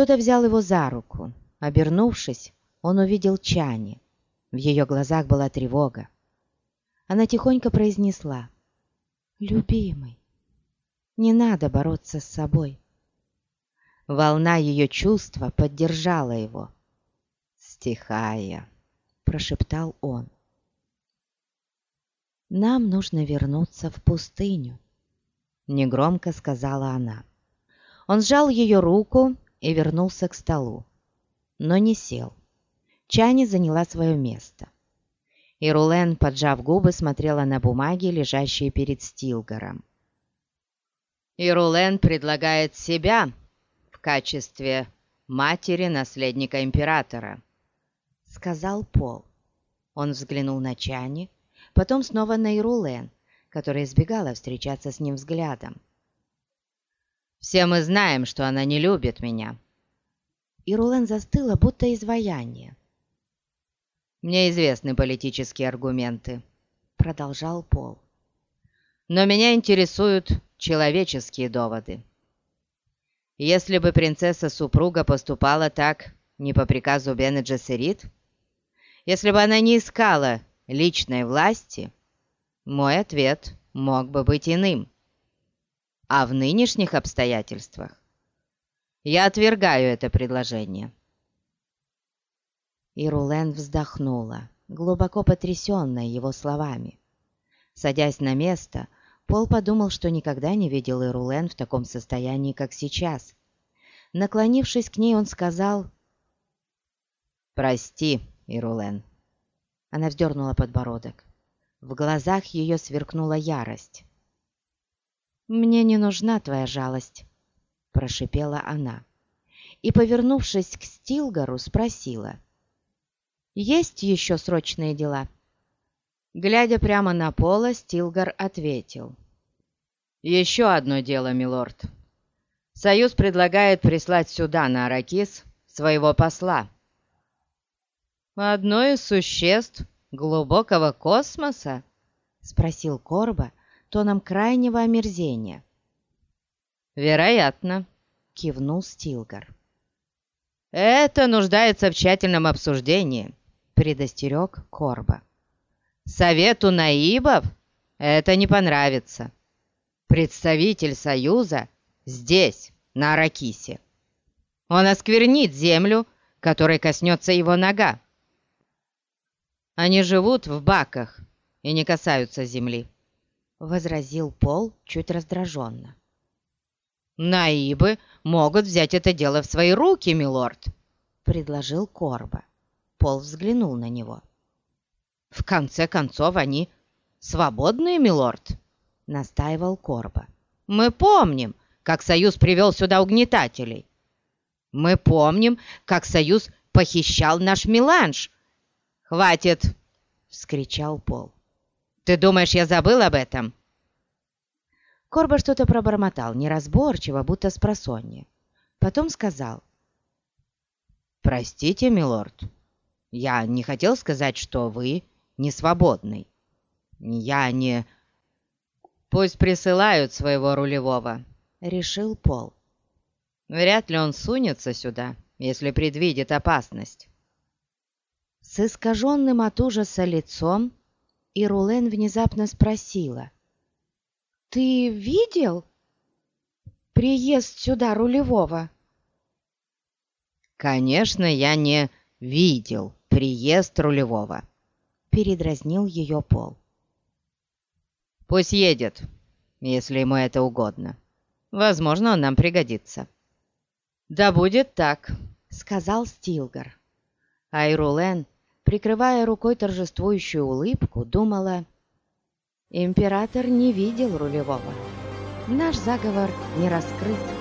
Кто-то взял его за руку. Обернувшись, он увидел Чани. В ее глазах была тревога. Она тихонько произнесла. «Любимый, не надо бороться с собой». Волна ее чувства поддержала его. «Стихая», — прошептал он. «Нам нужно вернуться в пустыню», — негромко сказала она. Он сжал ее руку и вернулся к столу, но не сел. Чани заняла свое место. И Рулен, поджав губы, смотрела на бумаги, лежащие перед Стилгаром. «И Рулен предлагает себя в качестве матери наследника императора», — сказал Пол. Он взглянул на Чани, потом снова на Ирулен, которая избегала встречаться с ним взглядом. «Все мы знаем, что она не любит меня». Ирулен застыла, будто изваяние. «Мне известны политические аргументы», — продолжал Пол. «Но меня интересуют человеческие доводы. Если бы принцесса-супруга поступала так не по приказу Бене Джессерит, если бы она не искала личной власти, мой ответ мог бы быть иным. А в нынешних обстоятельствах я отвергаю это предложение. И вздохнула, глубоко потрясенная его словами. Садясь на место, Пол подумал, что никогда не видел Ирулен в таком состоянии, как сейчас. Наклонившись к ней, он сказал «Прости, Ирулен». Она вздернула подбородок. В глазах ее сверкнула ярость. «Мне не нужна твоя жалость», — прошипела она. И, повернувшись к Стилгару, спросила. «Есть еще срочные дела?» Глядя прямо на Пола, Стилгар ответил. «Еще одно дело, милорд. Союз предлагает прислать сюда, на Аракис, своего посла». «Одно из существ глубокого космоса?» — спросил Корба тоном крайнего омерзения. «Вероятно», — кивнул Стилгар. «Это нуждается в тщательном обсуждении», — предостерег Корба. «Совету наибов это не понравится. Представитель Союза здесь, на Аракисе. Он осквернит землю, которой коснется его нога. Они живут в баках и не касаются земли», — возразил Пол чуть раздраженно. «Наибы могут взять это дело в свои руки, милорд», — предложил Корба. Пол взглянул на него. «В конце концов, они свободные, милорд», — настаивал Корба. «Мы помним, как Союз привел сюда угнетателей. Мы помним, как Союз похищал наш меланж, «Хватит!» — вскричал Пол. «Ты думаешь, я забыл об этом?» Корба что-то пробормотал, неразборчиво, будто с просонья. Потом сказал. «Простите, милорд, я не хотел сказать, что вы не свободный. Я не...» «Пусть присылают своего рулевого», — решил Пол. «Вряд ли он сунется сюда, если предвидит опасность». С искаженным от ужаса лицом Ирулен внезапно спросила. «Ты видел приезд сюда рулевого?» «Конечно, я не видел приезд рулевого», — передразнил ее Пол. «Пусть едет, если ему это угодно. Возможно, он нам пригодится». «Да будет так», — сказал Стилгар. Айрулен, прикрывая рукой торжествующую улыбку, думала, «Император не видел рулевого. Наш заговор не раскрыт».